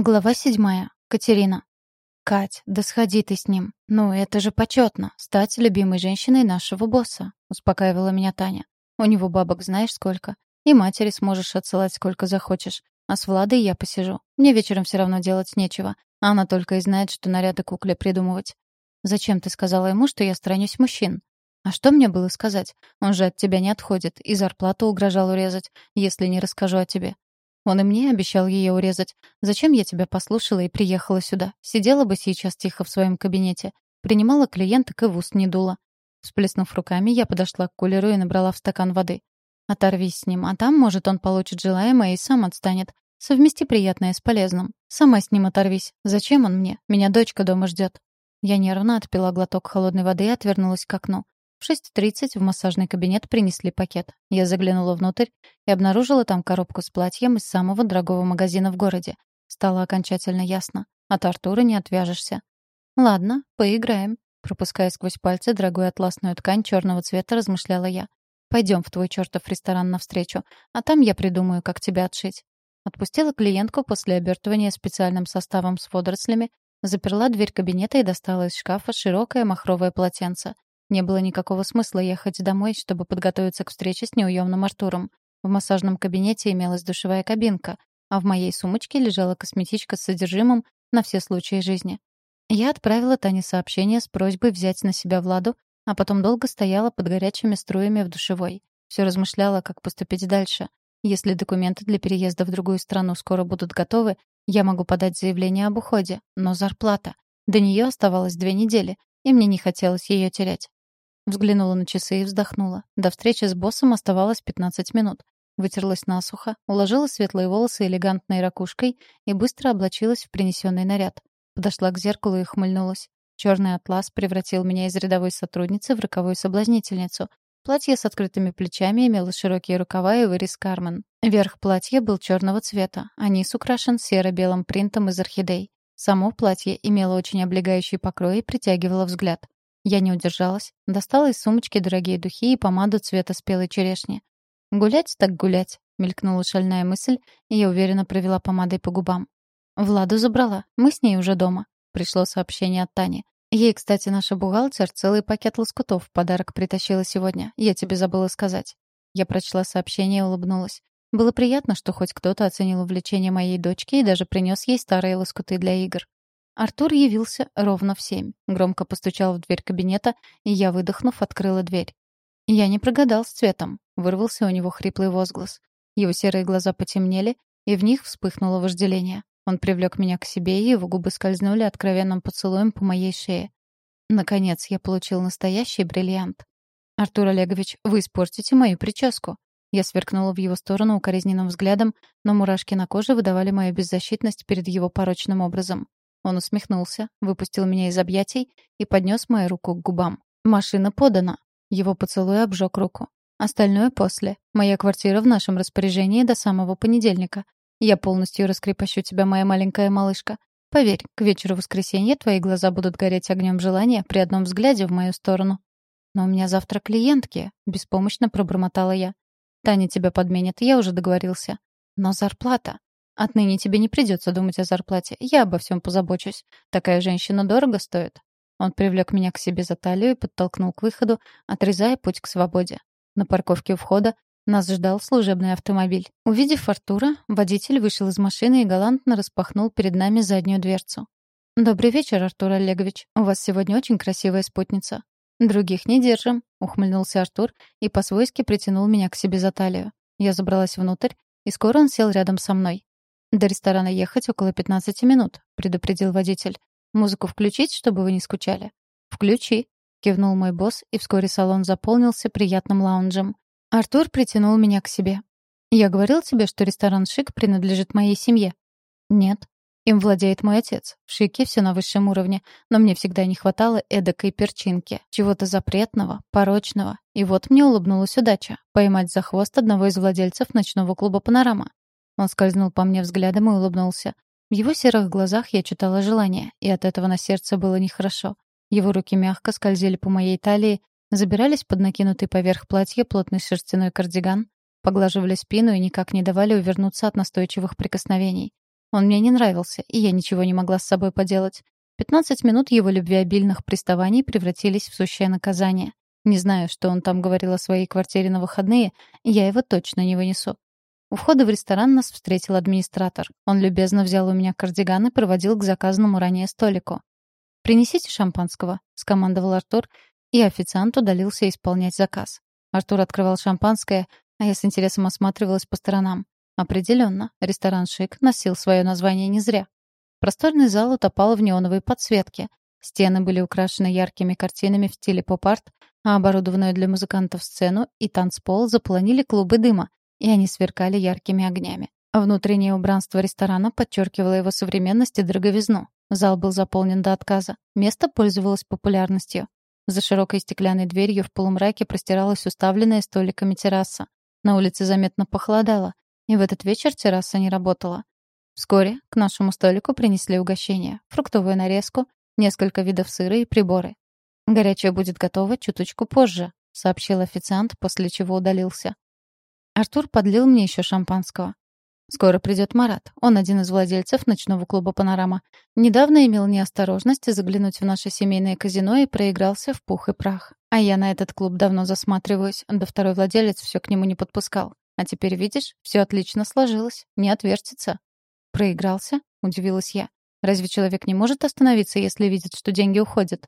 Глава седьмая. Катерина. «Кать, да сходи ты с ним. Ну, это же почетно, стать любимой женщиной нашего босса», — успокаивала меня Таня. «У него бабок знаешь сколько. И матери сможешь отсылать сколько захочешь. А с Владой я посижу. Мне вечером все равно делать нечего. Она только и знает, что наряды кукле придумывать. Зачем ты сказала ему, что я сторонюсь мужчин? А что мне было сказать? Он же от тебя не отходит, и зарплату угрожал урезать, если не расскажу о тебе. Он и мне обещал ее урезать. Зачем я тебя послушала и приехала сюда? Сидела бы сейчас тихо в своем кабинете. Принимала клиенток и в уст не дула. Всплеснув руками, я подошла к кулеру и набрала в стакан воды. Оторвись с ним, а там, может, он получит желаемое и сам отстанет. Совмести приятное с полезным. Сама с ним оторвись. Зачем он мне? Меня дочка дома ждет. Я нервно отпила глоток холодной воды и отвернулась к окну. В 6.30 в массажный кабинет принесли пакет. Я заглянула внутрь и обнаружила там коробку с платьем из самого дорогого магазина в городе. Стало окончательно ясно. От Артура не отвяжешься. «Ладно, поиграем», — пропуская сквозь пальцы дорогую атласную ткань черного цвета, размышляла я. «Пойдем в твой чертов ресторан навстречу, а там я придумаю, как тебя отшить». Отпустила клиентку после обертывания специальным составом с водорослями, заперла дверь кабинета и достала из шкафа широкое махровое полотенце — не было никакого смысла ехать домой, чтобы подготовиться к встрече с неуемным Артуром. В массажном кабинете имелась душевая кабинка, а в моей сумочке лежала косметичка с содержимым на все случаи жизни. Я отправила Тане сообщение с просьбой взять на себя Владу, а потом долго стояла под горячими струями в душевой. Все размышляла, как поступить дальше. Если документы для переезда в другую страну скоро будут готовы, я могу подать заявление об уходе. Но зарплата. До нее оставалось две недели, и мне не хотелось ее терять. Взглянула на часы и вздохнула. До встречи с боссом оставалось 15 минут. Вытерлась насухо, уложила светлые волосы элегантной ракушкой и быстро облачилась в принесенный наряд. Подошла к зеркалу и хмыльнулась. Черный атлас превратил меня из рядовой сотрудницы в роковую соблазнительницу. Платье с открытыми плечами имело широкие рукава и вырез кармен. Верх платья был черного цвета, а низ украшен серо-белым принтом из орхидей. Само платье имело очень облегающий покрой и притягивало взгляд. Я не удержалась, достала из сумочки дорогие духи и помаду цвета спелой черешни. «Гулять так гулять», — мелькнула шальная мысль, и я уверенно провела помадой по губам. «Владу забрала. Мы с ней уже дома». Пришло сообщение от Тани. Ей, кстати, наша бухгалтер целый пакет лоскутов в подарок притащила сегодня. Я тебе забыла сказать. Я прочла сообщение и улыбнулась. Было приятно, что хоть кто-то оценил увлечение моей дочки и даже принес ей старые лоскуты для игр. Артур явился ровно в семь. Громко постучал в дверь кабинета, и я, выдохнув, открыла дверь. Я не прогадал с цветом. Вырвался у него хриплый возглас. Его серые глаза потемнели, и в них вспыхнуло вожделение. Он привлек меня к себе, и его губы скользнули откровенным поцелуем по моей шее. Наконец, я получил настоящий бриллиант. «Артур Олегович, вы испортите мою прическу». Я сверкнула в его сторону укоризненным взглядом, но мурашки на коже выдавали мою беззащитность перед его порочным образом. Он усмехнулся, выпустил меня из объятий и поднес мою руку к губам. «Машина подана». Его поцелуй обжег руку. Остальное после. Моя квартира в нашем распоряжении до самого понедельника. Я полностью раскрепощу тебя, моя маленькая малышка. Поверь, к вечеру воскресенья твои глаза будут гореть огнем желания при одном взгляде в мою сторону. Но у меня завтра клиентки, беспомощно пробормотала я. Таня тебя подменит, я уже договорился. Но зарплата. Отныне тебе не придется думать о зарплате. Я обо всем позабочусь. Такая женщина дорого стоит». Он привлек меня к себе за талию и подтолкнул к выходу, отрезая путь к свободе. На парковке у входа нас ждал служебный автомобиль. Увидев Артура, водитель вышел из машины и галантно распахнул перед нами заднюю дверцу. «Добрый вечер, Артур Олегович. У вас сегодня очень красивая спутница». «Других не держим», — ухмыльнулся Артур и по-свойски притянул меня к себе за талию. Я забралась внутрь, и скоро он сел рядом со мной. «До ресторана ехать около 15 минут», — предупредил водитель. «Музыку включить, чтобы вы не скучали?» «Включи», — кивнул мой босс, и вскоре салон заполнился приятным лаунжем. Артур притянул меня к себе. «Я говорил тебе, что ресторан «Шик» принадлежит моей семье?» «Нет. Им владеет мой отец. В «Шике» все на высшем уровне, но мне всегда не хватало эдакой перчинки, чего-то запретного, порочного. И вот мне улыбнулась удача — поймать за хвост одного из владельцев ночного клуба «Панорама». Он скользнул по мне взглядом и улыбнулся. В его серых глазах я читала желание, и от этого на сердце было нехорошо. Его руки мягко скользили по моей талии, забирались под накинутый поверх платья плотный шерстяной кардиган, поглаживали спину и никак не давали увернуться от настойчивых прикосновений. Он мне не нравился, и я ничего не могла с собой поделать. Пятнадцать минут его любвеобильных приставаний превратились в сущее наказание. Не знаю, что он там говорил о своей квартире на выходные, я его точно не вынесу. У входа в ресторан нас встретил администратор. Он любезно взял у меня кардиган и проводил к заказанному ранее столику. «Принесите шампанского», — скомандовал Артур, и официант удалился исполнять заказ. Артур открывал шампанское, а я с интересом осматривалась по сторонам. Определенно, ресторан «Шик» носил свое название не зря. Просторный зал утопал в неоновой подсветке. Стены были украшены яркими картинами в стиле поп-арт, а оборудованную для музыкантов сцену и танцпол заполонили клубы дыма, и они сверкали яркими огнями. Внутреннее убранство ресторана подчеркивало его современность и дороговизну. Зал был заполнен до отказа. Место пользовалось популярностью. За широкой стеклянной дверью в полумраке простиралась уставленная столиками терраса. На улице заметно похолодало, и в этот вечер терраса не работала. Вскоре к нашему столику принесли угощение, фруктовую нарезку, несколько видов сыра и приборы. «Горячее будет готово чуточку позже», — сообщил официант, после чего удалился. Артур подлил мне еще шампанского. Скоро придет Марат. Он один из владельцев ночного клуба «Панорама». Недавно имел неосторожность заглянуть в наше семейное казино и проигрался в пух и прах. А я на этот клуб давно засматриваюсь, да второй владелец все к нему не подпускал. А теперь, видишь, все отлично сложилось, не отвертится. «Проигрался?» — удивилась я. «Разве человек не может остановиться, если видит, что деньги уходят?»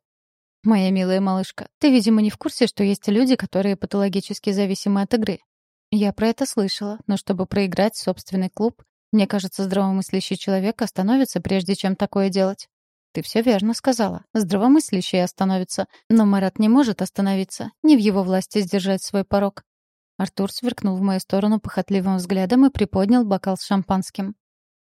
«Моя милая малышка, ты, видимо, не в курсе, что есть люди, которые патологически зависимы от игры. Я про это слышала, но чтобы проиграть собственный клуб, мне кажется, здравомыслящий человек остановится, прежде чем такое делать. Ты все верно сказала. Здравомыслящий остановится. Но Марат не может остановиться. Не в его власти сдержать свой порог. Артур сверкнул в мою сторону похотливым взглядом и приподнял бокал с шампанским.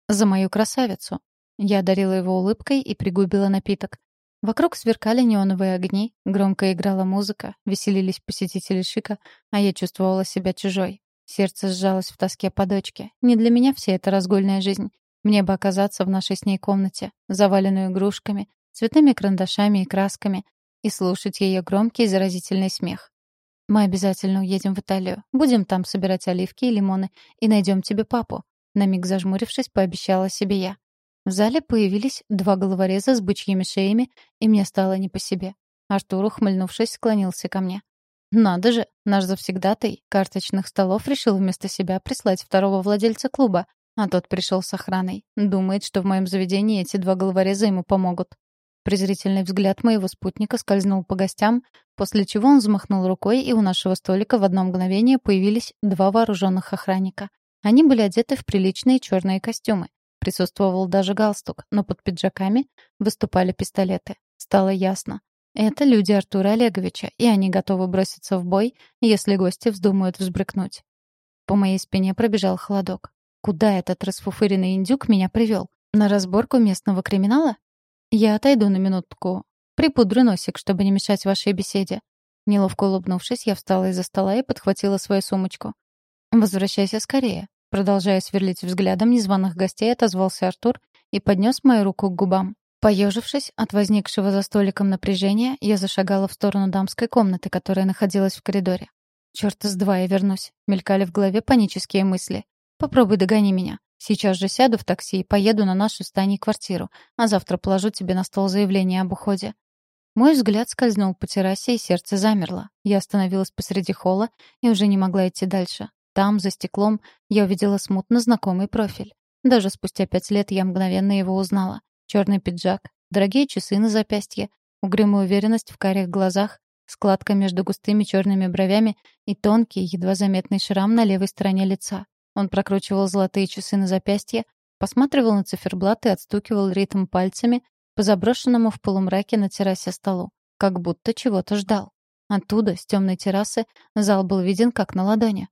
«За мою красавицу». Я одарила его улыбкой и пригубила напиток. Вокруг сверкали неоновые огни, громко играла музыка, веселились посетители шика, а я чувствовала себя чужой. Сердце сжалось в тоске по дочке. Не для меня вся эта разгульная жизнь. Мне бы оказаться в нашей с ней комнате, заваленную игрушками, цветными карандашами и красками, и слушать ее громкий заразительный смех. Мы обязательно уедем в Италию. Будем там собирать оливки и лимоны и найдем тебе папу. На миг зажмурившись, пообещала себе я. В зале появились два головореза с бычьими шеями, и мне стало не по себе. Артур, ухмыльнувшись, склонился ко мне. «Надо же, наш завсегдатый карточных столов решил вместо себя прислать второго владельца клуба, а тот пришел с охраной. Думает, что в моем заведении эти два головореза ему помогут». Презрительный взгляд моего спутника скользнул по гостям, после чего он взмахнул рукой, и у нашего столика в одно мгновение появились два вооруженных охранника. Они были одеты в приличные черные костюмы. Присутствовал даже галстук, но под пиджаками выступали пистолеты. Стало ясно. Это люди Артура Олеговича, и они готовы броситься в бой, если гости вздумают взбрыкнуть. По моей спине пробежал холодок. Куда этот расфуфыренный индюк меня привел? На разборку местного криминала? Я отойду на минутку. Припудрю носик, чтобы не мешать вашей беседе. Неловко улыбнувшись, я встала из-за стола и подхватила свою сумочку. «Возвращайся скорее», Продолжая сверлить взглядом незваных гостей, отозвался Артур и поднес мою руку к губам. Поежившись от возникшего за столиком напряжения, я зашагала в сторону дамской комнаты, которая находилась в коридоре. «Чёрт с два я вернусь», — мелькали в голове панические мысли. «Попробуй догони меня. Сейчас же сяду в такси и поеду на нашу с Таней квартиру, а завтра положу тебе на стол заявление об уходе». Мой взгляд скользнул по террасе, и сердце замерло. Я остановилась посреди холла и уже не могла идти дальше. Там, за стеклом, я увидела смутно знакомый профиль. Даже спустя пять лет я мгновенно его узнала. Черный пиджак, дорогие часы на запястье, угрюмая уверенность в карих глазах, складка между густыми черными бровями и тонкий, едва заметный шрам на левой стороне лица. Он прокручивал золотые часы на запястье, посматривал на циферблат и отстукивал ритм пальцами по заброшенному в полумраке на террасе столу, как будто чего-то ждал. Оттуда, с темной террасы, зал был виден как на ладони.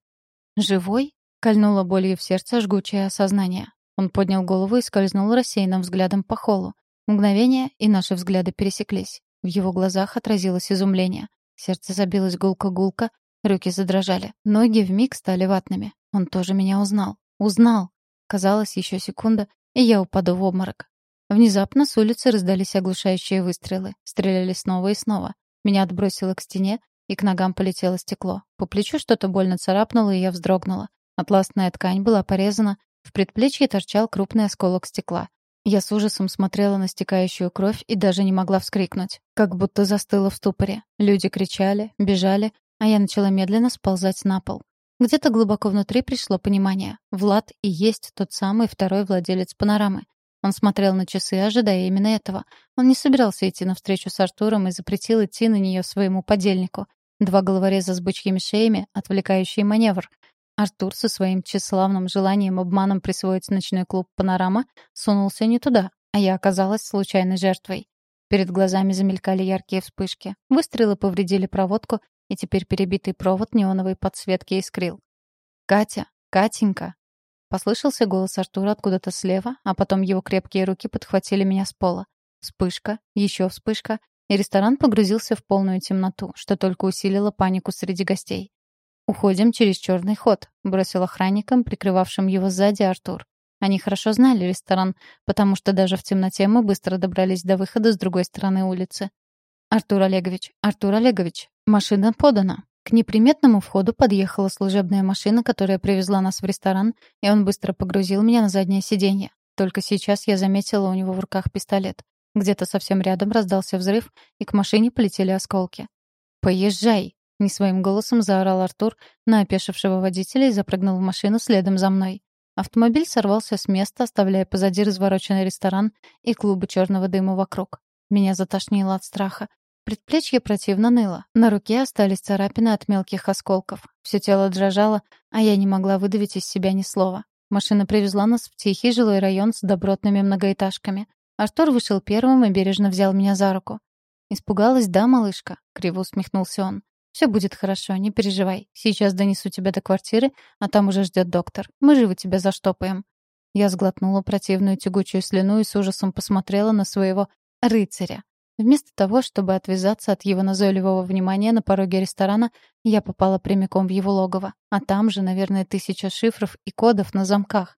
«Живой?» — кольнуло болью в сердце жгучее осознание. Он поднял голову и скользнул рассеянным взглядом по холлу. Мгновение, и наши взгляды пересеклись. В его глазах отразилось изумление. Сердце забилось гулко-гулко, руки задрожали. Ноги вмиг стали ватными. Он тоже меня узнал. Узнал! Казалось, еще секунда, и я упаду в обморок. Внезапно с улицы раздались оглушающие выстрелы. Стреляли снова и снова. Меня отбросило к стене, и к ногам полетело стекло. По плечу что-то больно царапнуло, и я вздрогнула. Атласная ткань была порезана, В предплечье торчал крупный осколок стекла. Я с ужасом смотрела на стекающую кровь и даже не могла вскрикнуть. Как будто застыла в ступоре. Люди кричали, бежали, а я начала медленно сползать на пол. Где-то глубоко внутри пришло понимание. Влад и есть тот самый второй владелец панорамы. Он смотрел на часы, ожидая именно этого. Он не собирался идти навстречу с Артуром и запретил идти на нее своему подельнику. Два головореза с бычьими шеями, отвлекающий маневр. Артур со своим тщеславным желанием обманом присвоить ночной клуб «Панорама» сунулся не туда, а я оказалась случайной жертвой. Перед глазами замелькали яркие вспышки. Выстрелы повредили проводку, и теперь перебитый провод неоновой подсветки искрил. «Катя! Катенька!» Послышался голос Артура откуда-то слева, а потом его крепкие руки подхватили меня с пола. Вспышка, еще вспышка, и ресторан погрузился в полную темноту, что только усилило панику среди гостей. «Уходим через черный ход», — бросил охранникам, прикрывавшим его сзади Артур. Они хорошо знали ресторан, потому что даже в темноте мы быстро добрались до выхода с другой стороны улицы. «Артур Олегович, Артур Олегович, машина подана». К неприметному входу подъехала служебная машина, которая привезла нас в ресторан, и он быстро погрузил меня на заднее сиденье. Только сейчас я заметила у него в руках пистолет. Где-то совсем рядом раздался взрыв, и к машине полетели осколки. «Поезжай!» Не своим голосом заорал Артур на опешившего водителя и запрыгнул в машину следом за мной. Автомобиль сорвался с места, оставляя позади развороченный ресторан и клубы черного дыма вокруг. Меня затошнило от страха. Предплечье противно ныло. На руке остались царапины от мелких осколков. Все тело дрожало, а я не могла выдавить из себя ни слова. Машина привезла нас в тихий жилой район с добротными многоэтажками. Артур вышел первым и бережно взял меня за руку. «Испугалась, да, малышка?» — криво усмехнулся он. Все будет хорошо, не переживай. Сейчас донесу тебя до квартиры, а там уже ждет доктор. Мы живо тебя заштопаем». Я сглотнула противную тягучую слюну и с ужасом посмотрела на своего рыцаря. Вместо того, чтобы отвязаться от его назойливого внимания на пороге ресторана, я попала прямиком в его логово. А там же, наверное, тысяча шифров и кодов на замках.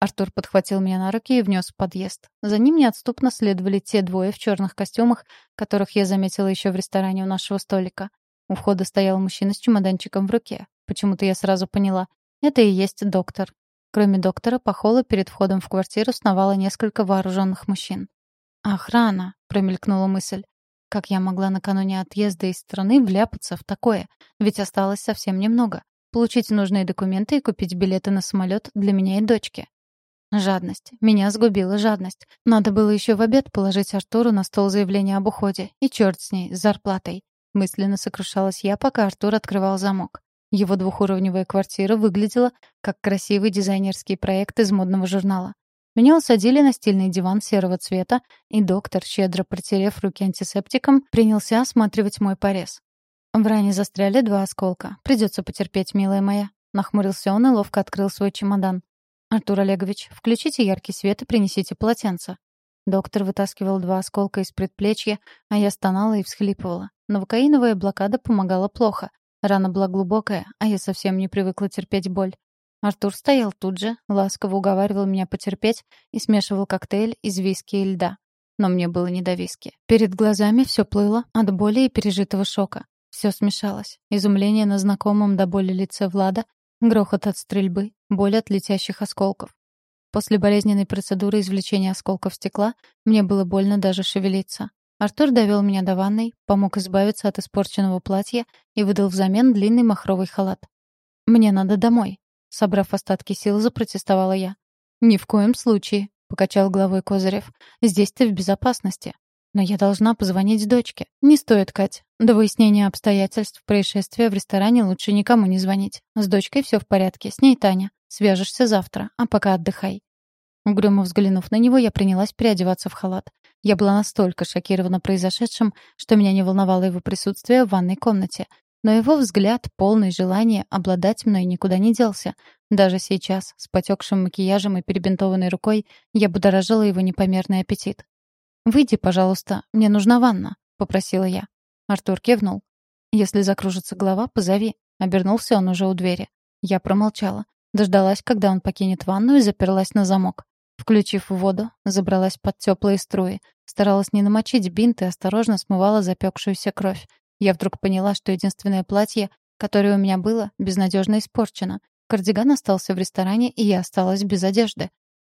Артур подхватил меня на руки и внес в подъезд. За ним неотступно следовали те двое в черных костюмах, которых я заметила еще в ресторане у нашего столика. У входа стоял мужчина с чемоданчиком в руке. Почему-то я сразу поняла. Это и есть доктор. Кроме доктора, по холлу перед входом в квартиру сновало несколько вооруженных мужчин. «Охрана!» — промелькнула мысль. Как я могла накануне отъезда из страны вляпаться в такое? Ведь осталось совсем немного. Получить нужные документы и купить билеты на самолет для меня и дочки. Жадность. Меня сгубила жадность. Надо было еще в обед положить Артуру на стол заявление об уходе. И черт с ней, с зарплатой. Мысленно сокрушалась я, пока Артур открывал замок. Его двухуровневая квартира выглядела как красивый дизайнерский проект из модного журнала. Меня усадили на стильный диван серого цвета, и доктор, щедро протерев руки антисептиком, принялся осматривать мой порез. В ране застряли два осколка. Придется потерпеть, милая моя. Нахмурился он и ловко открыл свой чемодан. «Артур Олегович, включите яркий свет и принесите полотенце». Доктор вытаскивал два осколка из предплечья, а я стонала и всхлипывала. Новокаиновая блокада помогала плохо. Рана была глубокая, а я совсем не привыкла терпеть боль. Артур стоял тут же, ласково уговаривал меня потерпеть и смешивал коктейль из виски и льда. Но мне было не до виски. Перед глазами все плыло от боли и пережитого шока. Все смешалось. Изумление на знакомом до боли лице Влада, грохот от стрельбы, боль от летящих осколков. После болезненной процедуры извлечения осколков стекла мне было больно даже шевелиться. Артур довел меня до ванной, помог избавиться от испорченного платья и выдал взамен длинный махровый халат. «Мне надо домой», — собрав остатки сил, запротестовала я. «Ни в коем случае», — покачал головой Козырев. «Здесь ты в безопасности. Но я должна позвонить дочке. Не стоит, Кать. До выяснения обстоятельств происшествия в ресторане лучше никому не звонить. С дочкой все в порядке, с ней Таня. Свяжешься завтра, а пока отдыхай». Угрюмо взглянув на него, я принялась переодеваться в халат. Я была настолько шокирована произошедшим, что меня не волновало его присутствие в ванной комнате. Но его взгляд, полный желания обладать мной, никуда не делся. Даже сейчас, с потекшим макияжем и перебинтованной рукой, я будоражила его непомерный аппетит. «Выйди, пожалуйста, мне нужна ванна», — попросила я. Артур кивнул. «Если закружится голова, позови». Обернулся он уже у двери. Я промолчала. Дождалась, когда он покинет ванну и заперлась на замок. Включив воду, забралась под теплые струи. Старалась не намочить бинт и осторожно смывала запекшуюся кровь. Я вдруг поняла, что единственное платье, которое у меня было, безнадежно испорчено. Кардиган остался в ресторане, и я осталась без одежды.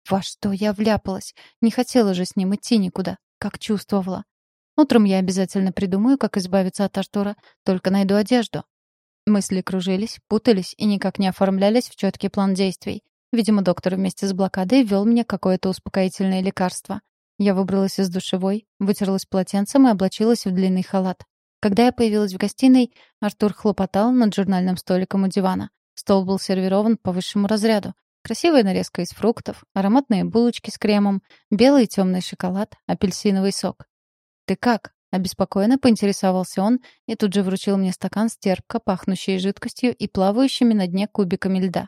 Во что я вляпалась? Не хотела же с ним идти никуда, как чувствовала. Утром я обязательно придумаю, как избавиться от Артура, только найду одежду. Мысли кружились, путались и никак не оформлялись в четкий план действий. Видимо, доктор вместе с блокадой ввел мне какое-то успокоительное лекарство. Я выбралась из душевой, вытерлась полотенцем и облачилась в длинный халат. Когда я появилась в гостиной, Артур хлопотал над журнальным столиком у дивана. Стол был сервирован по высшему разряду. Красивая нарезка из фруктов, ароматные булочки с кремом, белый и темный шоколад, апельсиновый сок. «Ты как?» — обеспокоенно поинтересовался он и тут же вручил мне стакан с терпко пахнущей жидкостью и плавающими на дне кубиками льда.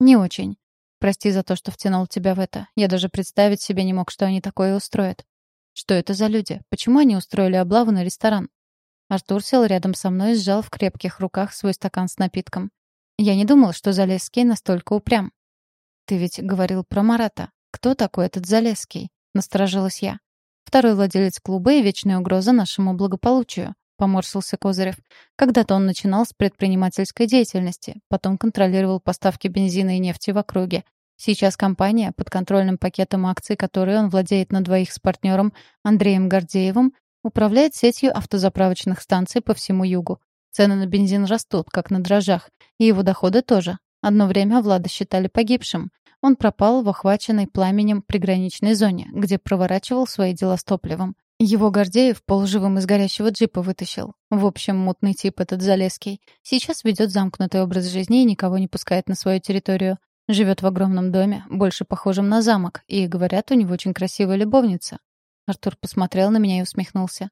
«Не очень. Прости за то, что втянул тебя в это. Я даже представить себе не мог, что они такое устроят. Что это за люди? Почему они устроили облаву на ресторан?» Артур сел рядом со мной и сжал в крепких руках свой стакан с напитком. Я не думал, что Залесский настолько упрям. «Ты ведь говорил про Марата. Кто такой этот Залесский?» — насторожилась я. Второй владелец клуба и вечная угроза нашему благополучию. Поморщился Козырев. Когда-то он начинал с предпринимательской деятельности, потом контролировал поставки бензина и нефти в округе. Сейчас компания, под контрольным пакетом акций, которой он владеет на двоих с партнером Андреем Гордеевым, управляет сетью автозаправочных станций по всему югу. Цены на бензин растут, как на дрожжах, и его доходы тоже. Одно время Влада считали погибшим. Он пропал в охваченной пламенем приграничной зоне, где проворачивал свои дела с топливом. Его Гордеев полживым из горящего джипа вытащил. В общем, мутный тип этот Залеский. Сейчас ведет замкнутый образ жизни и никого не пускает на свою территорию. Живет в огромном доме, больше похожем на замок, и, говорят, у него очень красивая любовница. Артур посмотрел на меня и усмехнулся.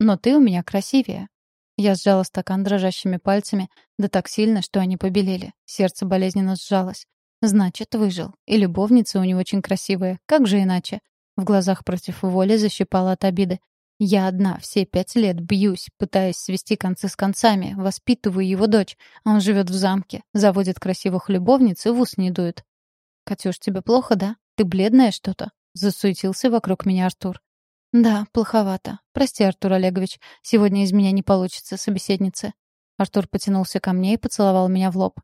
«Но ты у меня красивее». Я сжала стакан дрожащими пальцами, да так сильно, что они побелели. Сердце болезненно сжалось. Значит, выжил. И любовница у него очень красивая. Как же иначе? В глазах против воли защипала от обиды. Я одна все пять лет бьюсь, пытаясь свести концы с концами, воспитываю его дочь, а он живет в замке, заводит красивых любовниц и в ус не дует. «Катюш, тебе плохо, да? Ты бледная что-то?» Засуетился вокруг меня Артур. «Да, плоховато. Прости, Артур Олегович, сегодня из меня не получится, собеседница». Артур потянулся ко мне и поцеловал меня в лоб.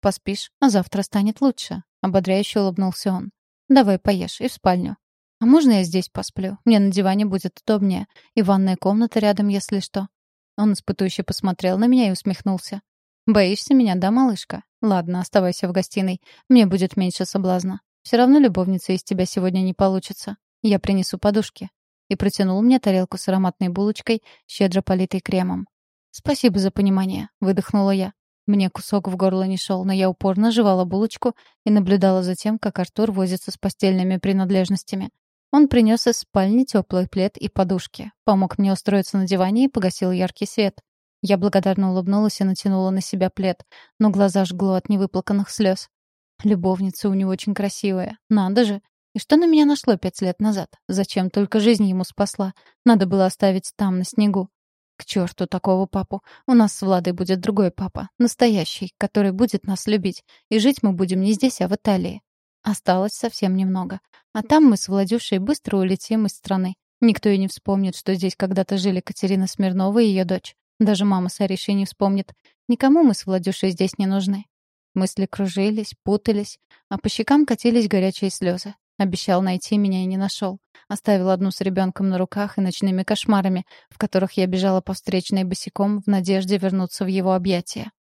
Поспишь, а завтра станет лучше», — ободряюще улыбнулся он. «Давай поешь и в спальню». «А можно я здесь посплю? Мне на диване будет удобнее. И ванная комната рядом, если что». Он испытующе посмотрел на меня и усмехнулся. «Боишься меня, да, малышка? Ладно, оставайся в гостиной. Мне будет меньше соблазна. Все равно любовница из тебя сегодня не получится. Я принесу подушки». И протянул мне тарелку с ароматной булочкой, щедро политой кремом. «Спасибо за понимание», — выдохнула я. Мне кусок в горло не шел, но я упорно жевала булочку и наблюдала за тем, как Артур возится с постельными принадлежностями. Он принес из спальни теплый плед и подушки, помог мне устроиться на диване и погасил яркий свет. Я благодарно улыбнулась и натянула на себя плед, но глаза жгло от невыплаканных слез. Любовница у него очень красивая. Надо же. И что на меня нашло пять лет назад? Зачем только жизнь ему спасла? Надо было оставить там, на снегу. К черту такого папу. У нас с Владой будет другой папа. Настоящий, который будет нас любить. И жить мы будем не здесь, а в Италии. Осталось совсем немного. А там мы с Владюшей быстро улетим из страны. Никто и не вспомнит, что здесь когда-то жили Катерина Смирнова и ее дочь. Даже мама с Аришей не вспомнит. Никому мы с Владюшей здесь не нужны. Мысли кружились, путались, а по щекам катились горячие слезы. Обещал найти меня и не нашел. Оставил одну с ребенком на руках и ночными кошмарами, в которых я бежала по встречной босиком в надежде вернуться в его объятия.